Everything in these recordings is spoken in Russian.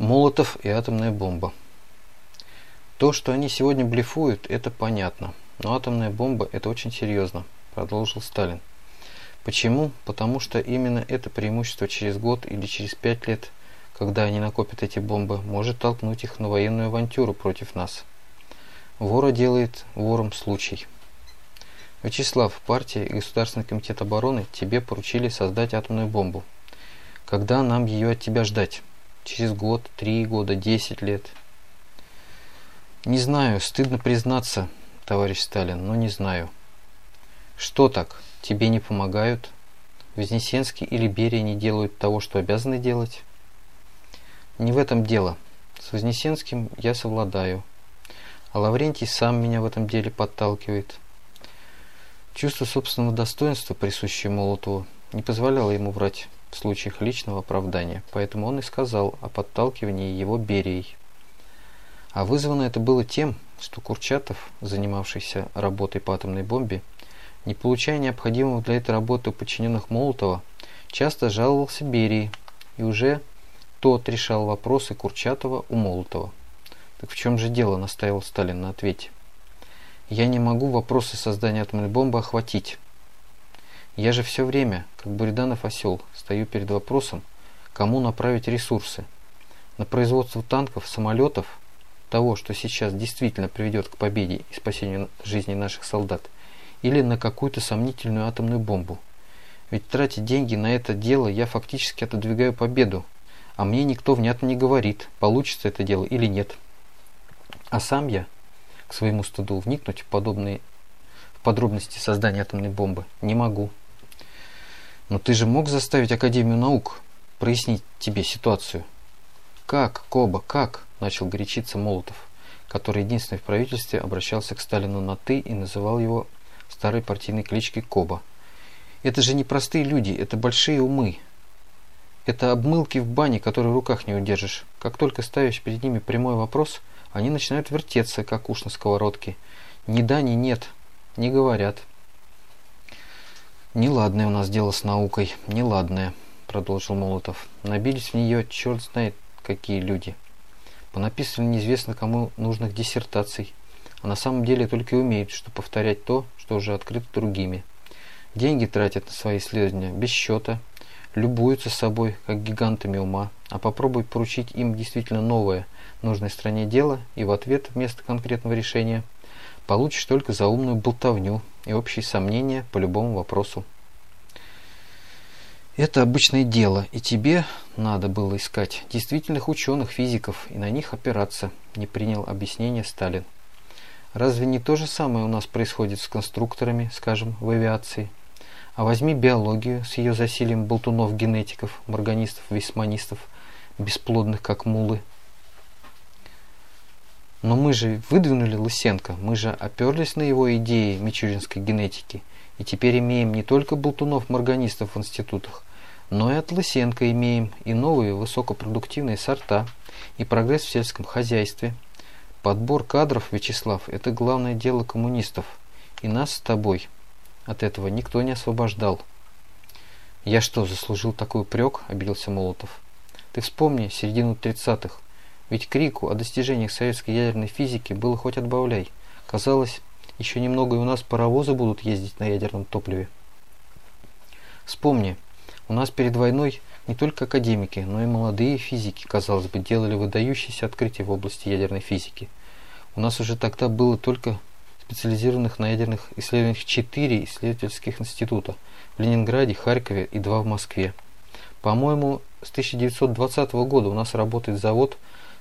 Молотов и атомная бомба. То, что они сегодня блефуют, это понятно. Но атомная бомба – это очень серьезно, продолжил Сталин. Почему? Потому что именно это преимущество через год или через пять лет, когда они накопят эти бомбы, может толкнуть их на военную авантюру против нас. Вора делает вором случай. Вячеслав, партия и Государственный комитет обороны тебе поручили создать атомную бомбу. Когда нам ее от тебя ждать? Через год, три года, десять лет. Не знаю, стыдно признаться, товарищ Сталин, но не знаю. Что так, тебе не помогают? Вознесенский или Берия не делают того, что обязаны делать? Не в этом дело. С Вознесенским я совладаю. А Лаврентий сам меня в этом деле подталкивает. Чувство собственного достоинства, присущее Молотову, не позволяло ему врать в случаях личного оправдания, поэтому он и сказал о подталкивании его Берией. А вызвано это было тем, что Курчатов, занимавшийся работой по атомной бомбе, не получая необходимого для этой работы у подчиненных Молотова, часто жаловался Берии, и уже тот решал вопросы Курчатова у Молотова. Так в чем же дело, настаивал Сталин на ответе. Я не могу вопросы создания атомной бомбы охватить. Я же все время, как Буриданов осел, стою перед вопросом, кому направить ресурсы. На производство танков, самолетов, того, что сейчас действительно приведет к победе и спасению жизни наших солдат, или на какую-то сомнительную атомную бомбу. Ведь тратя деньги на это дело, я фактически отодвигаю победу, а мне никто внятно не говорит, получится это дело или нет. А сам я, к своему стыду, вникнуть в подобные в подробности создания атомной бомбы не могу. Но ты же мог заставить Академию наук прояснить тебе ситуацию? Как, Коба, как? Начал горячиться Молотов, который единственный в правительстве обращался к Сталину на «ты» и называл его старой партийной кличкой Коба. Это же не простые люди, это большие умы. Это обмылки в бане, которые в руках не удержишь. Как только ставишь перед ними прямой вопрос, они начинают вертеться, как уж на сковородке. Ни да, ни нет. Не говорят. «Неладное у нас дело с наукой, неладное», — продолжил Молотов. «Набились в нее черт знает какие люди. Понаписывали неизвестно кому нужных диссертаций, а на самом деле только и умеют, что повторять то, что уже открыто другими. Деньги тратят на свои исследования без счета, любуются собой, как гигантами ума, а попробуй поручить им действительно новое, нужной стране дело, и в ответ вместо конкретного решения – получишь только заумную болтовню и общие сомнения по любому вопросу. Это обычное дело, и тебе надо было искать действительных ученых, физиков и на них опираться, не принял объяснение Сталин. Разве не то же самое у нас происходит с конструкторами, скажем, в авиации? А возьми биологию с ее засилием болтунов-генетиков, морганистов, весьманистов, бесплодных как мулы, но мы же выдвинули Лысенко, мы же оперлись на его идеи мичуринской генетики, и теперь имеем не только болтунов-морганистов в институтах, но и от Лысенко имеем и новые высокопродуктивные сорта, и прогресс в сельском хозяйстве. Подбор кадров, Вячеслав, это главное дело коммунистов, и нас с тобой от этого никто не освобождал. «Я что, заслужил такой упрек?» – обиделся Молотов. «Ты вспомни середину тридцатых. Ведь крику о достижениях советской ядерной физики было хоть отбавляй. Казалось, еще немного и у нас паровозы будут ездить на ядерном топливе. Вспомни, у нас перед войной не только академики, но и молодые физики, казалось бы, делали выдающиеся открытия в области ядерной физики. У нас уже тогда было только специализированных на ядерных исследованиях четыре исследовательских института в Ленинграде, Харькове и два в Москве. По-моему, с 1920 года у нас работает завод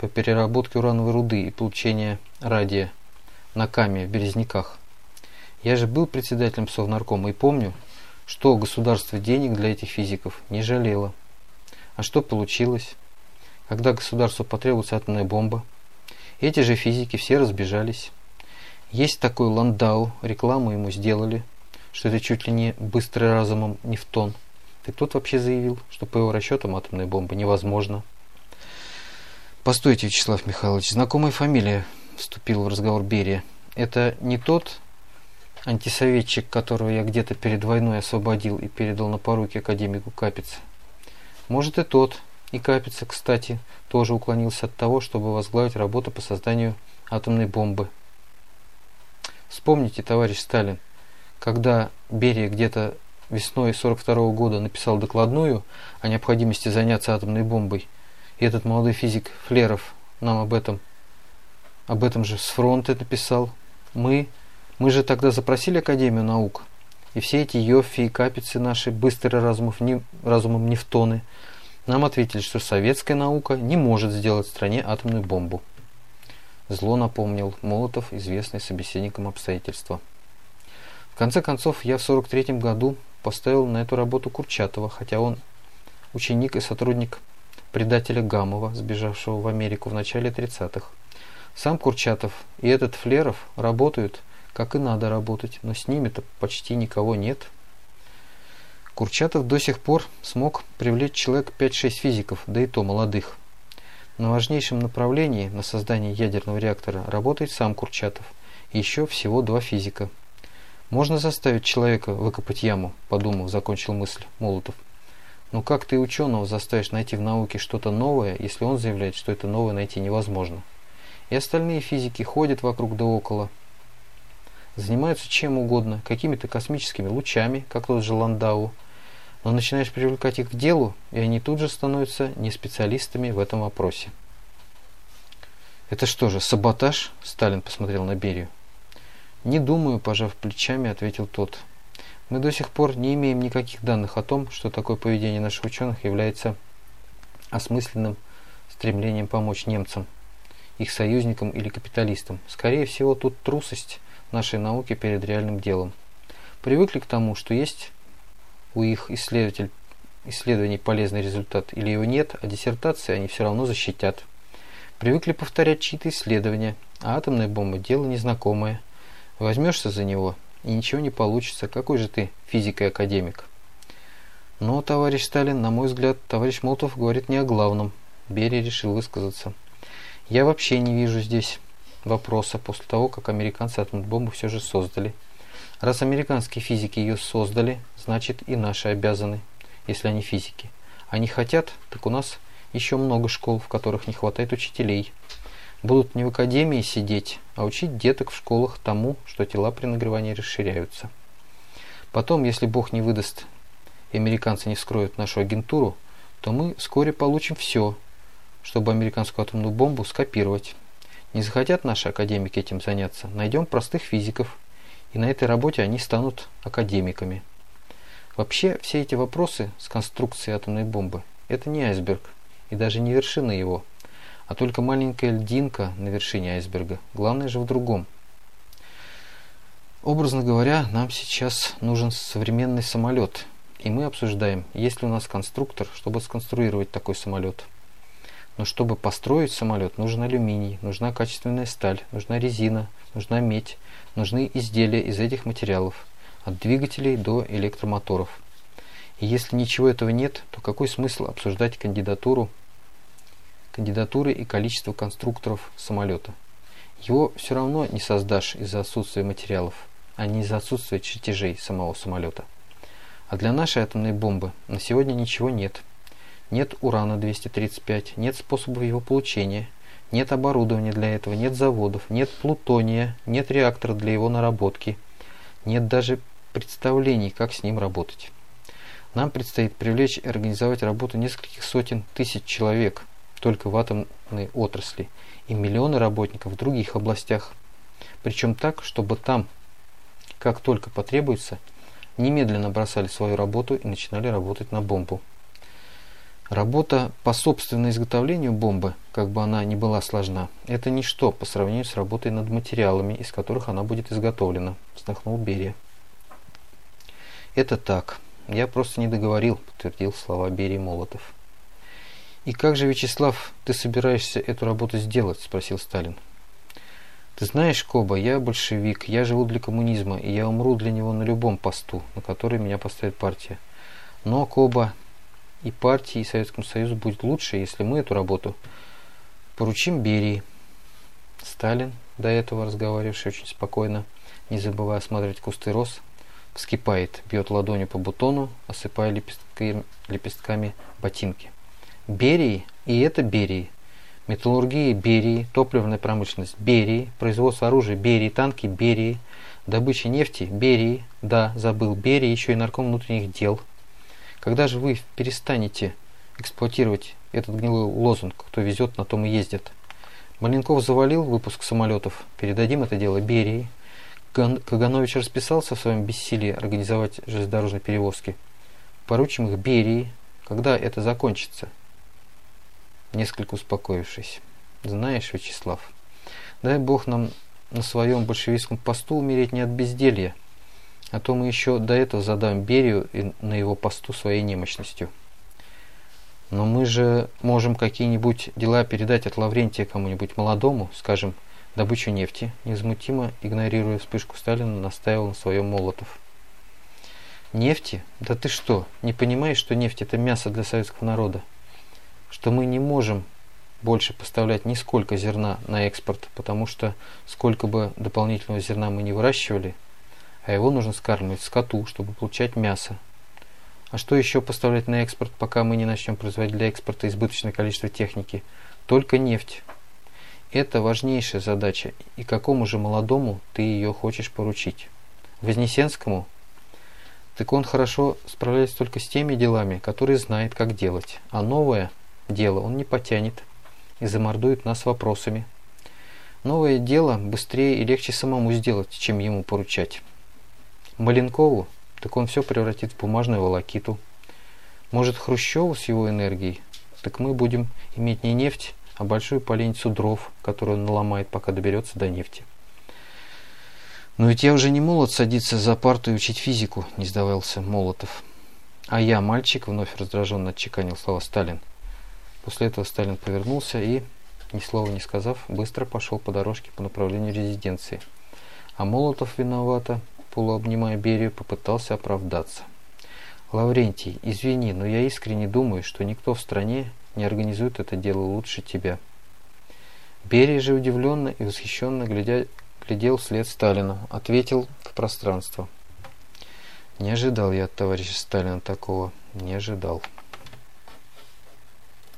по переработке урановой руды и получения радия на Каме в Березняках. Я же был председателем Совнаркома и помню, что государство денег для этих физиков не жалело. А что получилось? Когда государству потребовалась атомная бомба, эти же физики все разбежались. Есть такой Ландау, рекламу ему сделали, что это чуть ли не быстрый разумом Нефтон. Так тот вообще заявил, что по его расчетам атомная бомба невозможна. «Постойте, Вячеслав Михайлович, знакомая фамилия», – вступил в разговор Берия. «Это не тот антисоветчик, которого я где-то перед войной освободил и передал на поруки академику Капице?» «Может и тот, и Капица, кстати, тоже уклонился от того, чтобы возглавить работу по созданию атомной бомбы. Вспомните, товарищ Сталин, когда Берия где-то весной 42 -го года написал докладную о необходимости заняться атомной бомбой, и этот молодой физик Флеров нам об этом, об этом же с фронта написал. Мы, мы же тогда запросили Академию наук, и все эти Йоффи и Капицы наши, быстрые разумов, не, разумом Нефтоны, нам ответили, что советская наука не может сделать в стране атомную бомбу. Зло напомнил Молотов, известный собеседником обстоятельства. В конце концов, я в 43 году поставил на эту работу Курчатова, хотя он ученик и сотрудник предателя Гамова, сбежавшего в Америку в начале 30-х. Сам Курчатов и этот Флеров работают, как и надо работать, но с ними-то почти никого нет. Курчатов до сих пор смог привлечь человек 5-6 физиков, да и то молодых. На важнейшем направлении на создание ядерного реактора работает сам Курчатов еще всего два физика – можно заставить человека выкопать яму, подумав, закончил мысль Молотов. Но как ты ученого заставишь найти в науке что-то новое, если он заявляет, что это новое найти невозможно? И остальные физики ходят вокруг да около, занимаются чем угодно, какими-то космическими лучами, как тот же Ландау, но начинаешь привлекать их к делу, и они тут же становятся не специалистами в этом вопросе. «Это что же, саботаж?» – Сталин посмотрел на Берию. «Не думаю», – пожав плечами, ответил тот. «Мы до сих пор не имеем никаких данных о том, что такое поведение наших ученых является осмысленным стремлением помочь немцам, их союзникам или капиталистам. Скорее всего, тут трусость нашей науки перед реальным делом. Привыкли к тому, что есть у их исследователь, исследований полезный результат или его нет, а диссертации они все равно защитят. Привыкли повторять чьи-то исследования, а атомная бомба – дело незнакомое – Возьмешься за него, и ничего не получится. Какой же ты физик и академик? Но, товарищ Сталин, на мой взгляд, товарищ Молотов говорит не о главном. Берия решил высказаться. Я вообще не вижу здесь вопроса после того, как американцы атомную бомбу все же создали. Раз американские физики ее создали, значит и наши обязаны, если они физики. Они хотят, так у нас еще много школ, в которых не хватает учителей будут не в академии сидеть, а учить деток в школах тому, что тела при нагревании расширяются. Потом, если Бог не выдаст и американцы не вскроют нашу агентуру, то мы вскоре получим все, чтобы американскую атомную бомбу скопировать. Не захотят наши академики этим заняться, найдем простых физиков, и на этой работе они станут академиками. Вообще, все эти вопросы с конструкцией атомной бомбы – это не айсберг, и даже не вершина его – а только маленькая льдинка на вершине айсберга. Главное же в другом. Образно говоря, нам сейчас нужен современный самолет, и мы обсуждаем, есть ли у нас конструктор, чтобы сконструировать такой самолет. Но чтобы построить самолет, нужен алюминий, нужна качественная сталь, нужна резина, нужна медь, нужны изделия из этих материалов, от двигателей до электромоторов. И если ничего этого нет, то какой смысл обсуждать кандидатуру кандидатуры и количество конструкторов самолета. Его все равно не создашь из-за отсутствия материалов, а не из-за отсутствия чертежей самого самолета. А для нашей атомной бомбы на сегодня ничего нет. Нет урана-235, нет способов его получения, нет оборудования для этого, нет заводов, нет плутония, нет реактора для его наработки, нет даже представлений, как с ним работать. Нам предстоит привлечь и организовать работу нескольких сотен тысяч человек, только в атомной отрасли и миллионы работников в других областях. Причем так, чтобы там, как только потребуется, немедленно бросали свою работу и начинали работать на бомбу. Работа по собственному изготовлению бомбы, как бы она ни была сложна, это ничто по сравнению с работой над материалами, из которых она будет изготовлена, вздохнул Берия. Это так. Я просто не договорил, подтвердил слова Берии Молотов. «И как же, Вячеслав, ты собираешься эту работу сделать?» – спросил Сталин. «Ты знаешь, Коба, я большевик, я живу для коммунизма, и я умру для него на любом посту, на который меня поставит партия. Но, Коба, и партии, и Советскому Союзу будет лучше, если мы эту работу поручим Берии». Сталин, до этого разговаривавший очень спокойно, не забывая осматривать кусты роз, вскипает, бьет ладонью по бутону, осыпая лепестками, лепестками ботинки. Берии и это Берии. Металлургия Берии, топливная промышленность Берии, производство оружия Берии, танки Берии, добыча нефти Берии, да, забыл, Берии, еще и нарком внутренних дел. Когда же вы перестанете эксплуатировать этот гнилой лозунг «Кто везет, на том и ездит»? Маленков завалил выпуск самолетов, передадим это дело Берии. Каганович расписался в своем бессилии организовать железнодорожные перевозки. Поручим их Берии. Когда это закончится? Несколько успокоившись. Знаешь, Вячеслав, дай Бог нам на своем большевистском посту умереть не от безделья, а то мы еще до этого задам Берию и на его посту своей немощностью. Но мы же можем какие-нибудь дела передать от Лаврентия кому-нибудь молодому, скажем, добычу нефти, невозмутимо, игнорируя вспышку Сталина, настаивал на своем Молотов. Нефти? Да ты что, не понимаешь, что нефть это мясо для советского народа? Что мы не можем больше поставлять нисколько зерна на экспорт, потому что сколько бы дополнительного зерна мы не выращивали, а его нужно скармливать скоту, чтобы получать мясо. А что еще поставлять на экспорт, пока мы не начнем производить для экспорта избыточное количество техники? Только нефть. Это важнейшая задача, и какому же молодому ты ее хочешь поручить? Вознесенскому? Так он хорошо справляется только с теми делами, которые знает, как делать, а новое дело он не потянет и замордует нас вопросами. Новое дело быстрее и легче самому сделать, чем ему поручать. Маленкову, так он все превратит в бумажную волокиту. Может, Хрущеву с его энергией, так мы будем иметь не нефть, а большую поленницу дров, которую он наломает, пока доберется до нефти. «Но ведь я уже не молод садиться за парту и учить физику», – не сдавался Молотов. «А я, мальчик», – вновь раздраженно отчеканил слова Сталин. После этого Сталин повернулся и, ни слова не сказав, быстро пошел по дорожке по направлению резиденции. А Молотов виновато, полуобнимая Берию, попытался оправдаться. «Лаврентий, извини, но я искренне думаю, что никто в стране не организует это дело лучше тебя». Берия же удивленно и восхищенно глядя, глядел вслед Сталину, ответил в пространство. «Не ожидал я от товарища Сталина такого, не ожидал».